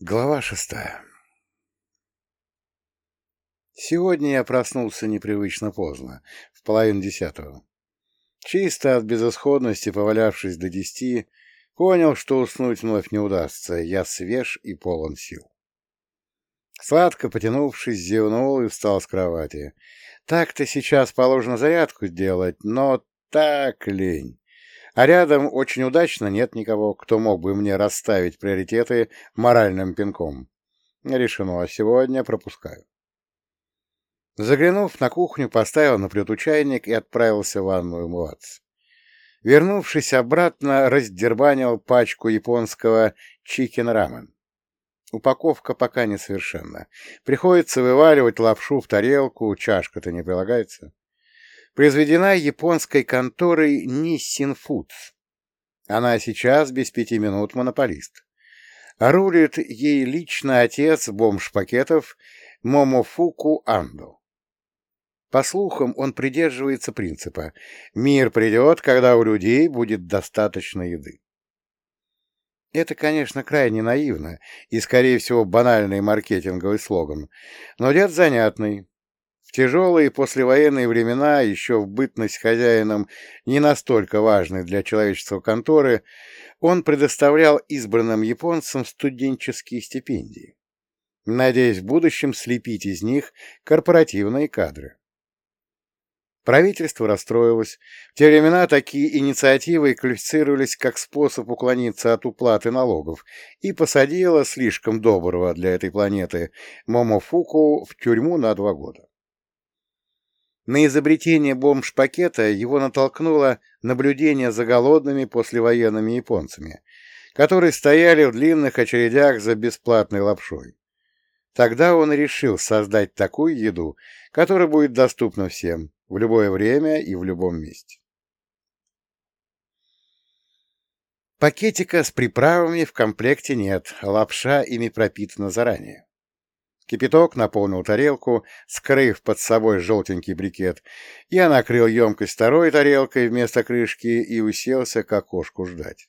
Глава шестая Сегодня я проснулся непривычно поздно, в половину десятого. Чисто от безысходности, повалявшись до десяти, понял, что уснуть вновь не удастся, я свеж и полон сил. Сладко потянувшись, зевнул и встал с кровати. Так-то сейчас положено зарядку делать, но так лень. А рядом очень удачно нет никого, кто мог бы мне расставить приоритеты моральным пинком. Решено, а сегодня пропускаю. Заглянув на кухню, поставил на плиту чайник и отправился в ванную умываться. Вернувшись обратно, раздербанил пачку японского чикен-рамен. Упаковка пока несовершенна. Приходится вываливать лапшу в тарелку, чашка-то не прилагается произведена японской конторой Nissin Foods. Она сейчас без пяти минут монополист. Рулит ей лично отец бомж-пакетов Момофуку Андо. По слухам, он придерживается принципа «мир придет, когда у людей будет достаточно еды». Это, конечно, крайне наивно и, скорее всего, банальный маркетинговый слоган, но дед занятный, тяжелые послевоенные времена, еще в бытность хозяином не настолько важной для человечества конторы, он предоставлял избранным японцам студенческие стипендии, надеясь в будущем слепить из них корпоративные кадры. Правительство расстроилось. В те времена такие инициативы квалифицировались как способ уклониться от уплаты налогов и посадило слишком доброго для этой планеты Момофуку в тюрьму на два года. На изобретение бомж-пакета его натолкнуло наблюдение за голодными послевоенными японцами, которые стояли в длинных очередях за бесплатной лапшой. Тогда он решил создать такую еду, которая будет доступна всем, в любое время и в любом месте. Пакетика с приправами в комплекте нет, лапша ими пропитана заранее. Кипяток наполнил тарелку, скрыв под собой желтенький брикет. Я накрыл емкость второй тарелкой вместо крышки и уселся к окошку ждать.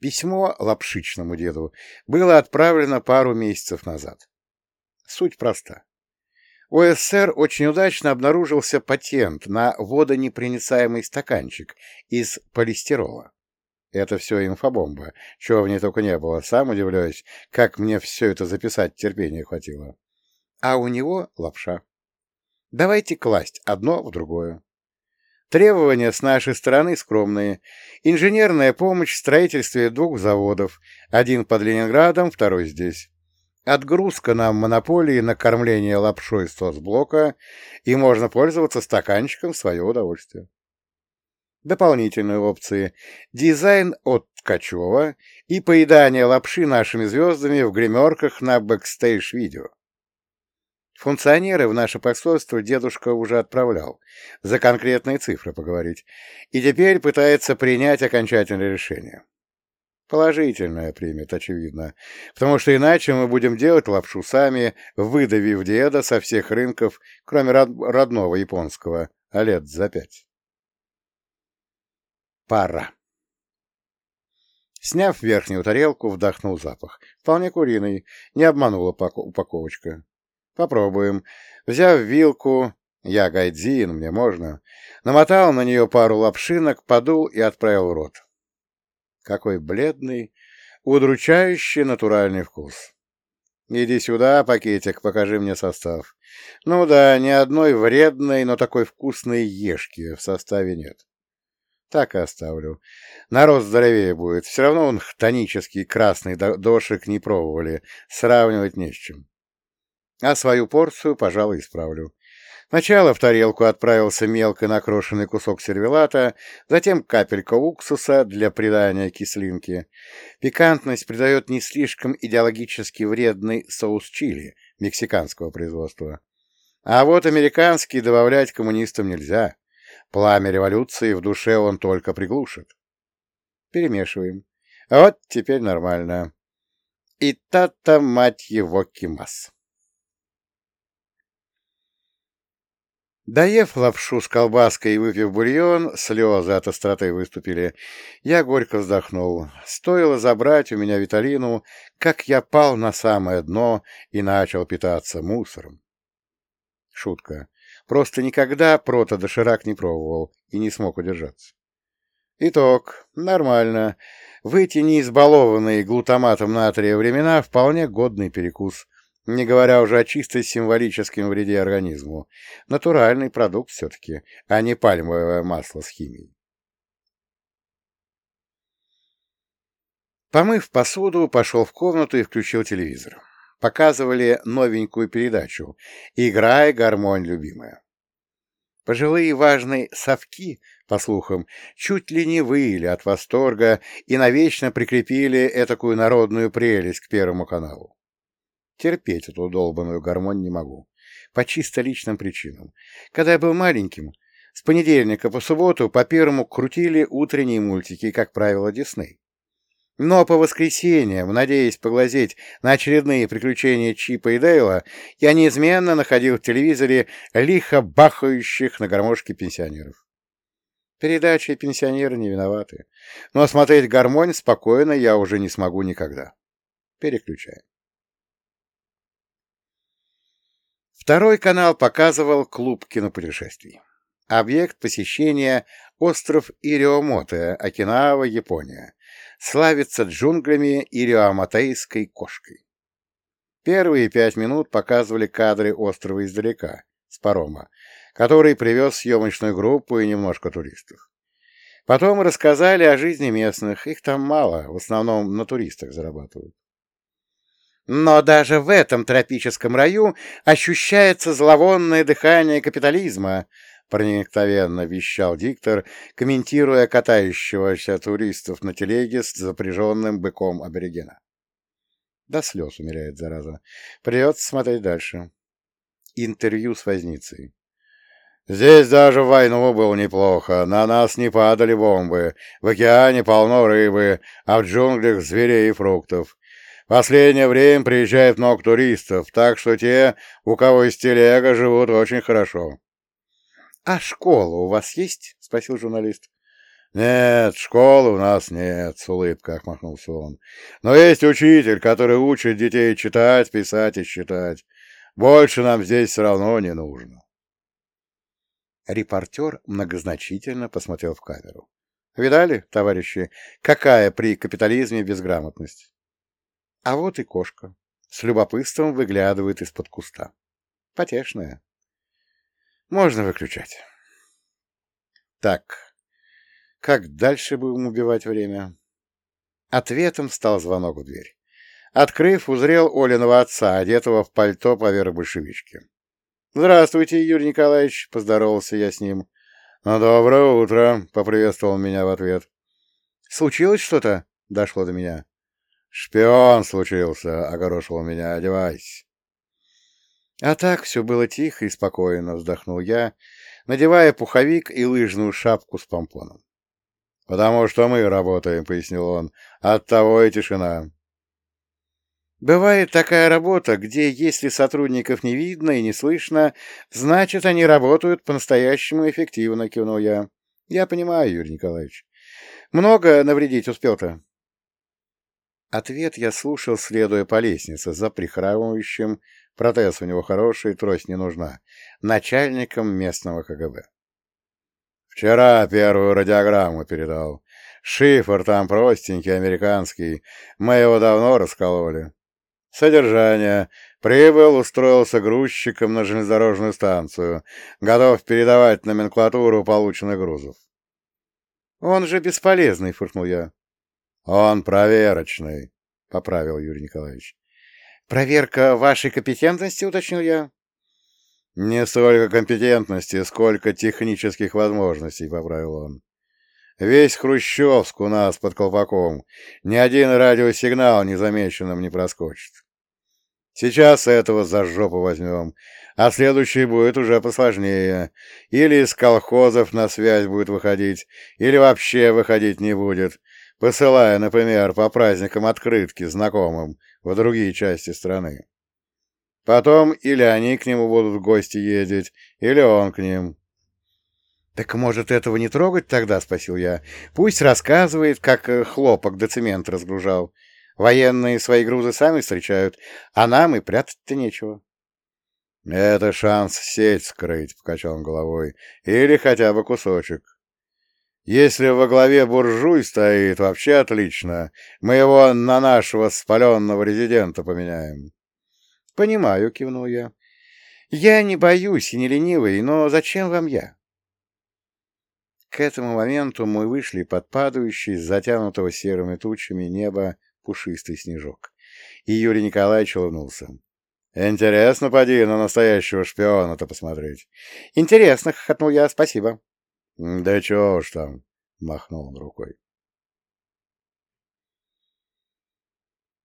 Письмо лапшичному деду было отправлено пару месяцев назад. Суть проста. У СССР очень удачно обнаружился патент на водонепроницаемый стаканчик из полистирола. Это все инфобомба, чего в ней только не было. Сам удивляюсь, как мне все это записать терпения хватило. А у него лапша. Давайте класть одно в другое. Требования с нашей стороны скромные. Инженерная помощь в строительстве двух заводов. Один под Ленинградом, второй здесь. Отгрузка на монополии на кормление лапшой соцблока, и можно пользоваться стаканчиком в свое удовольствие. Дополнительные опции – дизайн от Ткачева и поедание лапши нашими звездами в гримерках на бэкстейдж-видео. Функционеры в наше посольство дедушка уже отправлял, за конкретные цифры поговорить, и теперь пытается принять окончательное решение. Положительное примет, очевидно, потому что иначе мы будем делать лапшу сами, выдавив деда со всех рынков, кроме родного японского, а лет за пять. Пора. Сняв верхнюю тарелку, вдохнул запах. Вполне куриный. Не обманула упаковочка. Попробуем. Взяв вилку, я гайдзин, мне можно, намотал на нее пару лапшинок, подул и отправил в рот. Какой бледный, удручающий натуральный вкус. Иди сюда, пакетик, покажи мне состав. Ну да, ни одной вредной, но такой вкусной ешки в составе нет. Так и оставлю. Народ здоровее будет. Все равно он хтонический красный дошик не пробовали. Сравнивать не с чем. А свою порцию, пожалуй, исправлю. Сначала в тарелку отправился мелко накрошенный кусок сервелата, затем капелька уксуса для придания кислинки. Пикантность придает не слишком идеологически вредный соус чили мексиканского производства. А вот американский добавлять коммунистам нельзя. Пламя революции в душе он только приглушит. Перемешиваем. Вот теперь нормально. И та-та, мать его, кимас. Доев лапшу с колбаской и выпив бульон, слезы от остроты выступили. Я горько вздохнул. Стоило забрать у меня Виталину, как я пал на самое дно и начал питаться мусором. Шутка. Просто никогда протодоширак не пробовал и не смог удержаться. Итог. Нормально. В эти неизбалованные глутаматом натрия времена вполне годный перекус не говоря уже о чисто символическом вреде организму. Натуральный продукт все-таки, а не пальмовое масло с химией. Помыв посуду, пошел в комнату и включил телевизор. Показывали новенькую передачу «Играй, гармонь, любимая». Пожилые важные совки, по слухам, чуть ли не выили от восторга и навечно прикрепили этакую народную прелесть к Первому каналу. Терпеть эту долбанную гармонь не могу. По чисто личным причинам. Когда я был маленьким, с понедельника по субботу по первому крутили утренние мультики, как правило, Дисней. Но по воскресеньям, надеясь поглазеть на очередные приключения Чипа и Дейла, я неизменно находил в телевизоре лихо бахающих на гармошке пенсионеров. Передачи и пенсионеры не виноваты. Но смотреть гармонь спокойно я уже не смогу никогда. Переключаем. Второй канал показывал клуб кинопутешествий. Объект посещения — остров Ириомоте, Окинава, Япония. Славится джунглями ириомотейской кошкой. Первые пять минут показывали кадры острова издалека, с парома, который привез съемочную группу и немножко туристов. Потом рассказали о жизни местных, их там мало, в основном на туристах зарабатывают. Но даже в этом тропическом раю ощущается зловонное дыхание капитализма, проникновенно вещал диктор, комментируя катающегося туристов на телеге с запряженным быком аборигена. До слез умеряет, зараза. Придется смотреть дальше. Интервью с возницей. Здесь даже в войну было неплохо. На нас не падали бомбы. В океане полно рыбы, а в джунглях зверей и фруктов. Последнее время приезжает много туристов, так что те, у кого из телега, живут очень хорошо. — А школа у вас есть? — спросил журналист. — Нет, школы у нас нет, — с улыбкой отмахнулся он. — Но есть учитель, который учит детей читать, писать и считать. Больше нам здесь все равно не нужно. Репортер многозначительно посмотрел в камеру. — Видали, товарищи, какая при капитализме безграмотность? А вот и кошка. С любопытством выглядывает из-под куста. Потешная. Можно выключать. Так, как дальше будем убивать время? Ответом стал звонок в дверь. Открыв, узрел Олиного отца, одетого в пальто поверх большевички. «Здравствуйте, Юрий Николаевич!» — поздоровался я с ним. «Ну, доброе утро!» — поприветствовал меня в ответ. «Случилось что-то?» — дошло до меня. «Шпион случился», — огорошил меня, — «одевайся». А так все было тихо и спокойно, вздохнул я, надевая пуховик и лыжную шапку с помпоном. «Потому что мы работаем», — пояснил он, — «оттого и тишина». Бывает такая работа, где, если сотрудников не видно и не слышно, значит, они работают по-настоящему эффективно, кивнул я. Я понимаю, Юрий Николаевич. Много навредить успел-то? Ответ я слушал, следуя по лестнице, за прихрамывающим, протез у него хороший, трость не нужна, начальником местного КГБ. Вчера первую радиограмму передал. Шифр там простенький, американский. Мы его давно раскололи. Содержание. Прибыл, устроился грузчиком на железнодорожную станцию. Готов передавать номенклатуру полученных грузов. Он же бесполезный, фыркнул я. Он проверочный, — поправил Юрий Николаевич. — Проверка вашей компетентности, — уточнил я. — Не столько компетентности, сколько технических возможностей, — поправил он. Весь Хрущевск у нас под колпаком. Ни один радиосигнал незамеченным не проскочит. Сейчас этого за жопу возьмем, а следующий будет уже посложнее. Или из колхозов на связь будет выходить, или вообще выходить не будет, посылая, например, по праздникам открытки знакомым в другие части страны. Потом или они к нему будут в гости ездить, или он к ним. — Так, может, этого не трогать тогда? — спросил я. — Пусть рассказывает, как э, хлопок до цемента разгружал. Военные свои грузы сами встречают, а нам и прятать-то нечего. — Это шанс сеть скрыть, — покачал он головой, — или хотя бы кусочек. Если во главе буржуй стоит, вообще отлично. Мы его на нашего спаленного резидента поменяем. — Понимаю, — кивнул я. — Я не боюсь и не ленивый, но зачем вам я? К этому моменту мы вышли под падающий затянутого серыми тучами неба пушистый снежок. И Юрий Николаевич улыбнулся. «Интересно, поди, на настоящего шпиона-то посмотреть». «Интересно», — хохотнул я, — «спасибо». «Да чего уж там», — махнул он рукой.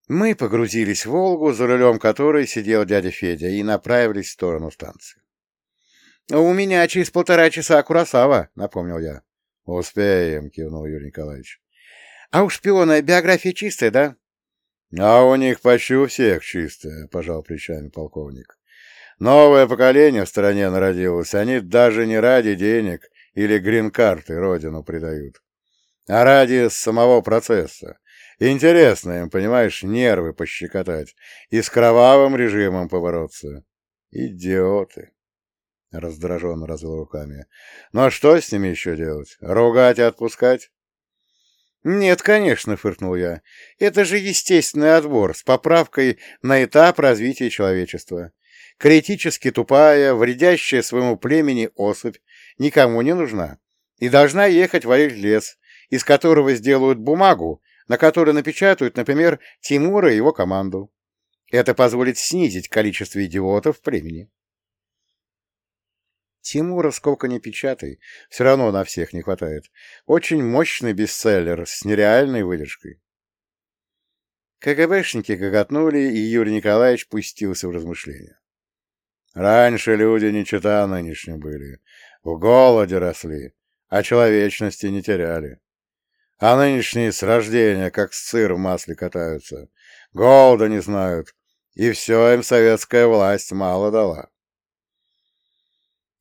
Мы погрузились в «Волгу», за рулем которой сидел дядя Федя, и направились в сторону станции. «У меня через полтора часа Курасава», — напомнил я. «Успеем», — кивнул Юрий Николаевич. «А у шпиона биография чистая, да?» «А у них почти у всех чистая», — пожал плечами полковник. «Новое поколение в стране народилось. Они даже не ради денег или грин-карты родину предают, а ради самого процесса. Интересно им, понимаешь, нервы пощекотать и с кровавым режимом побороться. Идиоты!» Раздраженно развел руками. «Ну а что с ними еще делать? Ругать и отпускать?» «Нет, конечно», — фыркнул я. «Это же естественный отбор с поправкой на этап развития человечества. Критически тупая, вредящая своему племени особь никому не нужна и должна ехать в лес, из которого сделают бумагу, на которой напечатают, например, Тимура и его команду. Это позволит снизить количество идиотов в племени. Тимура сколько ни печатай, все равно на всех не хватает. Очень мощный бестселлер с нереальной выдержкой. КГБшники гоготнули, и Юрий Николаевич пустился в размышления. Раньше люди не чета нынешним были, в голоде росли, а человечности не теряли. А нынешние с рождения, как сыр в масле катаются, голода не знают, и все им советская власть мало дала.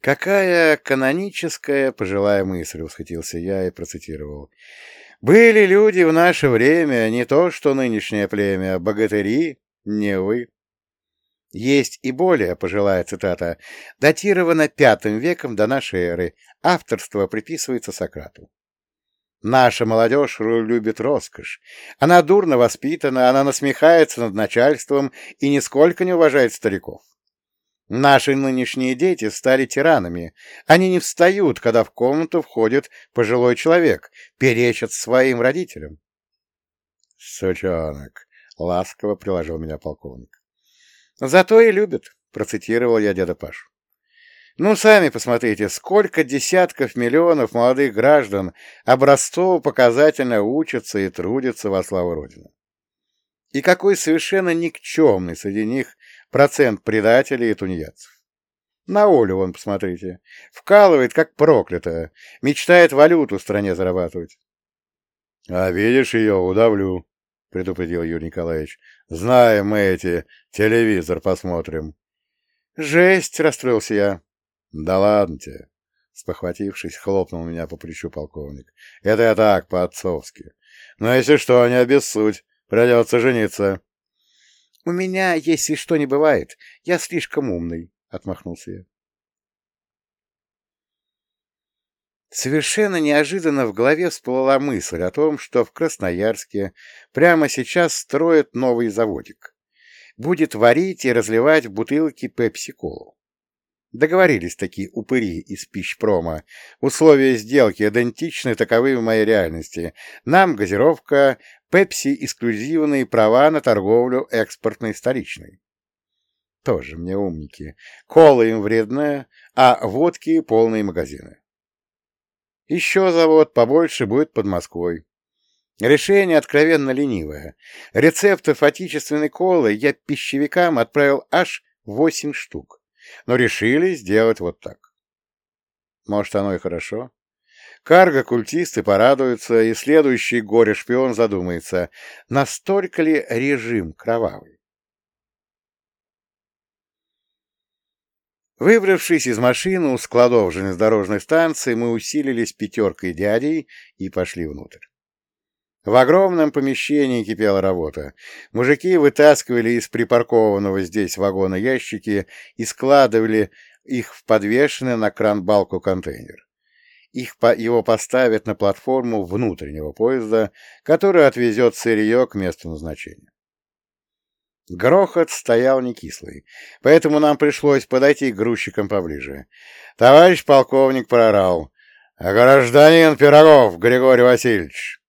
«Какая каноническая пожилая мысль!» — восхитился я и процитировал. «Были люди в наше время, не то что нынешнее племя, богатыри, не вы». Есть и более пожилая цитата, датирована пятым веком до нашей эры, авторство приписывается Сократу. Наша молодежь любит роскошь. Она дурно воспитана, она насмехается над начальством и нисколько не уважает стариков. Наши нынешние дети стали тиранами. Они не встают, когда в комнату входит пожилой человек, перечат своим родителям. — Сучонок! — ласково приложил меня полковник. — Зато и любят, — процитировал я деда Пашу. Ну, сами посмотрите, сколько десятков миллионов молодых граждан образцово-показательно учатся и трудятся во славу Родины. И какой совершенно никчемный среди них процент предателей и тунеядцев. На Олю вон, посмотрите. Вкалывает, как проклятая. Мечтает валюту в стране зарабатывать. — А видишь ее, удавлю, — предупредил Юрий Николаевич. — Знаем мы эти, телевизор посмотрим. — Жесть, — расстроился я. — Да ладно тебе. Спохватившись, хлопнул меня по плечу полковник. — Это я так, по-отцовски. Но если что, не обессудь. Придется жениться. «У меня, если что, не бывает. Я слишком умный», — отмахнулся я. Совершенно неожиданно в голове всплыла мысль о том, что в Красноярске прямо сейчас строят новый заводик. Будет варить и разливать в бутылки пепси-колу. Договорились такие упыри из пищпрома. Условия сделки идентичны таковы в моей реальности. Нам газировка, Пепси эксклюзивные права на торговлю экспортной столичной. Тоже мне умники. Кола им вредная, а водки полные магазины. Еще завод побольше будет под Москвой. Решение откровенно ленивое. Рецептов отечественной колы я пищевикам отправил аж восемь штук. Но решили сделать вот так. Может, оно и хорошо. Карго-культисты порадуются, и следующий горе-шпион задумается, настолько ли режим кровавый. Выбравшись из машины у складов железнодорожной станции, мы усилились пятеркой дядей и пошли внутрь. В огромном помещении кипела работа. Мужики вытаскивали из припаркованного здесь вагона ящики и складывали их в подвешенный на кран балку контейнер. Их, его поставят на платформу внутреннего поезда, который отвезет сырье к месту назначения. Грохот стоял не кислый, поэтому нам пришлось подойти к грузчикам поближе. Товарищ полковник прорал. «Гражданин Пирогов Григорий Васильевич!»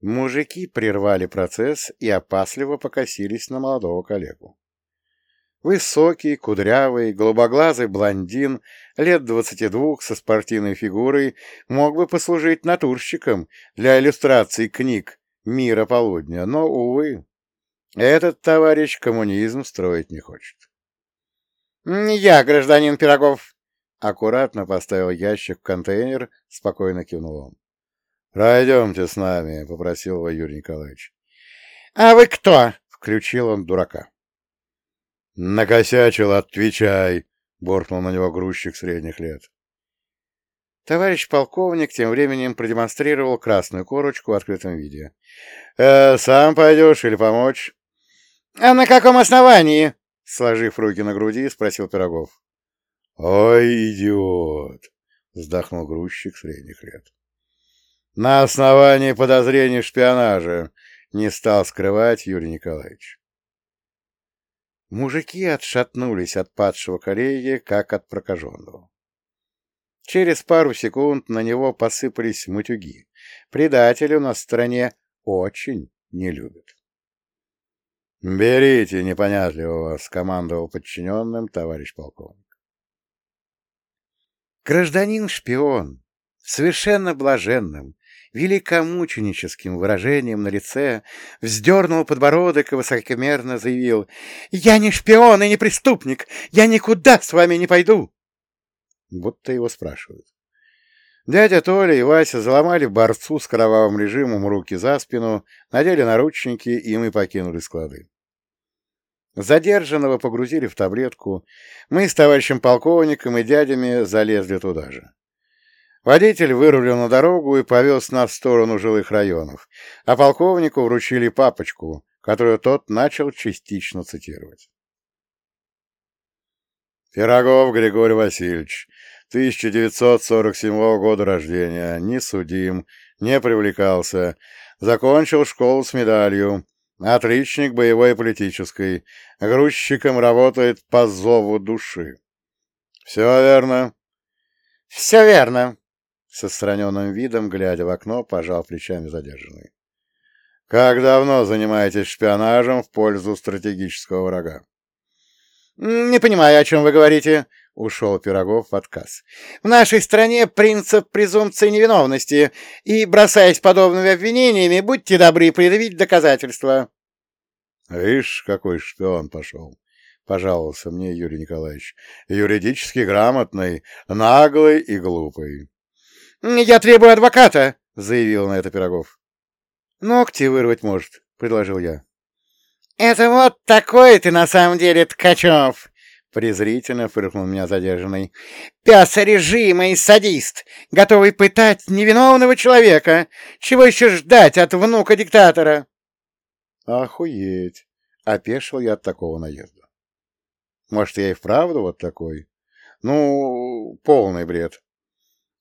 Мужики прервали процесс и опасливо покосились на молодого коллегу. Высокий, кудрявый, голубоглазый блондин, лет двадцати двух, со спортивной фигурой, мог бы послужить натурщиком для иллюстраций книг «Мира полудня», но, увы, этот товарищ коммунизм строить не хочет. «Я, гражданин Пирогов!» Аккуратно поставил ящик в контейнер, спокойно кивнул он. «Пройдемте с нами», — попросил его Юрий Николаевич. «А вы кто?» — включил он дурака. «Накосячил, отвечай!» — буркнул на него грузчик средних лет. Товарищ полковник тем временем продемонстрировал красную корочку в открытом виде. «Э, «Сам пойдешь или помочь?» «А на каком основании?» — сложив руки на груди, спросил Пирогов. «Ой, идиот!» — вздохнул грузчик средних лет. «На основании подозрений в шпионаже», — не стал скрывать Юрий Николаевич. Мужики отшатнулись от падшего коллеги, как от прокаженного. Через пару секунд на него посыпались мутюги. Предателю на стороне очень не любят. «Берите непонятливого», — скомандовал подчиненным товарищ полковник. Гражданин-шпион, совершенно блаженным, великомученическим выражением на лице, вздернул подбородок и высокомерно заявил «Я не шпион и не преступник! Я никуда с вами не пойду!» Будто его спрашивают. Дядя Толя и Вася заломали борцу с кровавым режимом руки за спину, надели наручники, и мы покинули склады. Задержанного погрузили в таблетку. Мы с товарищем полковником и дядями залезли туда же. Водитель вырулил на дорогу и повез нас в сторону жилых районов, а полковнику вручили папочку, которую тот начал частично цитировать. Пирогов Григорий Васильевич, 1947 года рождения, не судим, не привлекался, закончил школу с медалью, отличник боевой и политической, грузчиком работает по зову души. Все верно? Все верно, с отстраненным видом, глядя в окно, пожал плечами задержанный. «Как давно занимаетесь шпионажем в пользу стратегического врага?» «Не понимаю, о чем вы говорите», — ушел Пирогов в отказ. «В нашей стране принцип презумпции невиновности, и, бросаясь подобными обвинениями, будьте добры предъявить доказательства». «Видишь, какой шпион пошел!» — пожаловался мне Юрий Николаевич. «Юридически грамотный, наглый и глупый». «Я требую адвоката!» — заявил на это Пирогов. «Ногти вырвать может», — предложил я. «Это вот такой ты на самом деле, Ткачев!» — презрительно фыркнул меня задержанный. «Пес режима и садист, готовый пытать невиновного человека! Чего еще ждать от внука диктатора?» «Охуеть!» — опешил я от такого наезда. «Может, я и вправду вот такой? Ну, полный бред.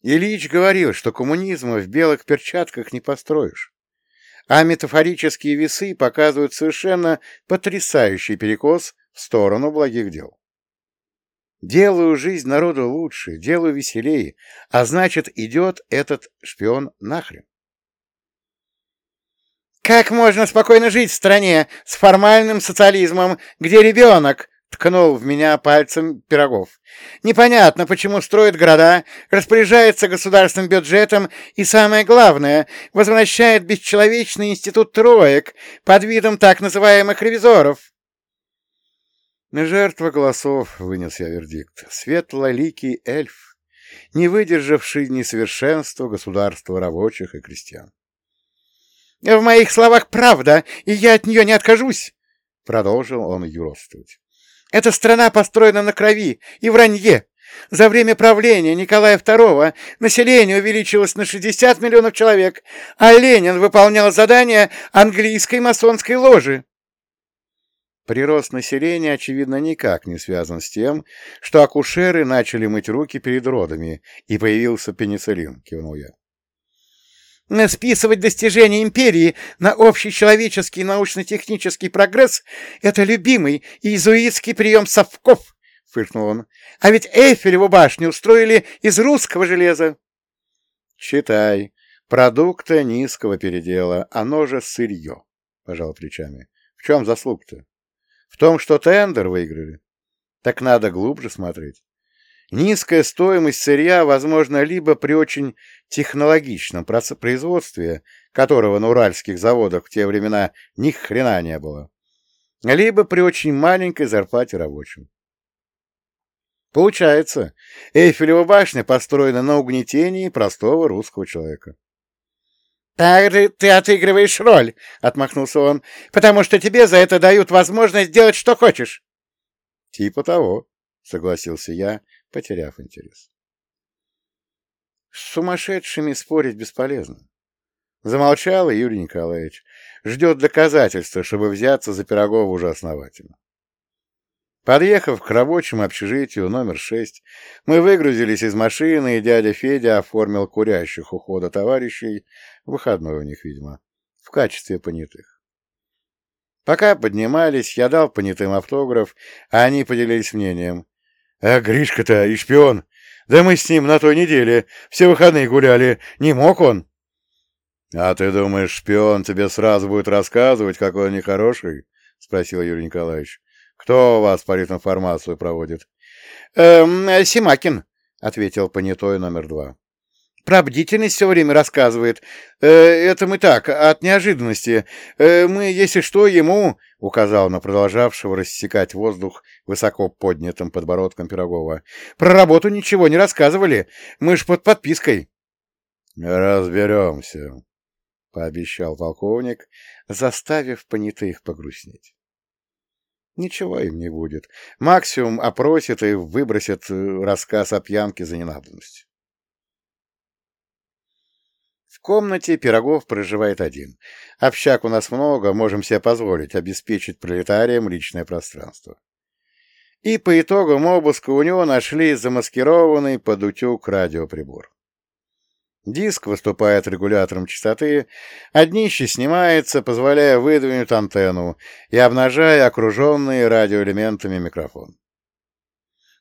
Ильич говорил, что коммунизма в белых перчатках не построишь. А метафорические весы показывают совершенно потрясающий перекос в сторону благих дел. Делаю жизнь народу лучше, делаю веселее, а значит, идет этот шпион нахрен. Как можно спокойно жить в стране с формальным социализмом, где ребенок Ткнул в меня пальцем Пирогов. Непонятно, почему строит города, распоряжается государственным бюджетом и, самое главное, возвращает бесчеловечный институт троек под видом так называемых ревизоров. Жертва голосов, вынес я вердикт, светлоликий эльф, не выдержавший несовершенства государства рабочих и крестьян. — В моих словах правда, и я от нее не откажусь, — продолжил он юродствовать. Эта страна построена на крови и вранье. За время правления Николая II население увеличилось на 60 миллионов человек, а Ленин выполнял задания английской масонской ложи. Прирост населения, очевидно, никак не связан с тем, что акушеры начали мыть руки перед родами, и появился пенициллин, кивнул я. Списывать достижения империи на общечеловеческий научно-технический прогресс — это любимый иезуитский прием совков, — фыркнул он. — А ведь Эйфелеву башню устроили из русского железа. — Читай. Продукта низкого передела, оно же сырье, — пожал плечами. — В чем заслуг-то? В том, что тендер выиграли. Так надо глубже смотреть. Низкая стоимость сырья возможна либо при очень технологичном производстве, которого на уральских заводах в те времена ни хрена не было, либо при очень маленькой зарплате рабочим. Получается, Эйфелева башня построена на угнетении простого русского человека. «Так же ты отыгрываешь роль», — отмахнулся он, — «потому что тебе за это дают возможность делать, что хочешь». «Типа того», — согласился я, потеряв интерес. С сумасшедшими спорить бесполезно. Замолчал Юрий Николаевич. Ждет доказательства, чтобы взяться за Пирогова уже основательно. Подъехав к рабочему общежитию номер шесть, мы выгрузились из машины, и дядя Федя оформил курящих ухода товарищей, выходной у них, видимо, в качестве понятых. Пока поднимались, я дал понятым автограф, а они поделились мнением. «А Гришка-то и шпион! Да мы с ним на той неделе все выходные гуляли. Не мог он?» «А ты думаешь, шпион тебе сразу будет рассказывать, какой он нехороший?» — спросил Юрий Николаевич. Кто у вас политинформацию проводит? Эм, Симакин, ответил понятой номер два. Про бдительность все время рассказывает. Э, это мы так, от неожиданности. Э, мы, если что, ему, — указал на продолжавшего рассекать воздух высоко поднятым подбородком Пирогова, — про работу ничего не рассказывали. Мы ж под подпиской. — Разберемся, — пообещал полковник, заставив понятых погрустнеть. Ничего им не будет. Максимум опросят и выбросят э, рассказ о пьянке за ненадобность. В комнате Пирогов проживает один. Общак у нас много, можем себе позволить обеспечить пролетариям личное пространство. И по итогам обыска у него нашли замаскированный под утюг радиоприбор. Диск выступает регулятором частоты, а днище снимается, позволяя выдвинуть антенну и обнажая окруженный радиоэлементами микрофон.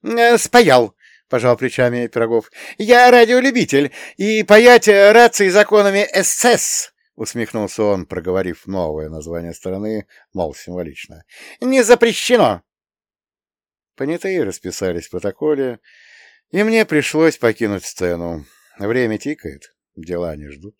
«Э, «Спаял!» — пожал плечами Пирогов. «Я радиолюбитель, и паять рации законами СС!» — усмехнулся он, проговорив новое название страны, мол, символично. «Не запрещено!» Понятые расписались в протоколе, и мне пришлось покинуть сцену. Время тикает, дела не ждут.